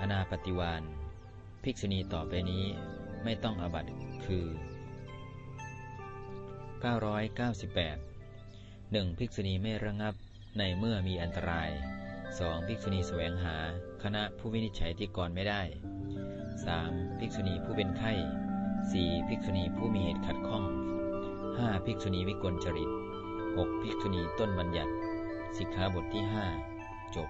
อนาปฏิวานภิกษุณีต่อไปนี้ไม่ต้องอบัตคือ 998 1. ภิกษุณีไม่ระงับในเมื่อมีอันตราย 2. ภิกษุณีแสวงหา คณะผู้วินิจฉัยที่ก่อนไม่ได้ 3. ภิกษุณีผู้เป็นไข้ 4. ภิกษุณีผู้มีเหตุขัดข้อง 5. ภิกษุณีวิกลจริต 6. ภิกษุณีต้นบัญญัติ สิกขาบทที่ 5 จบ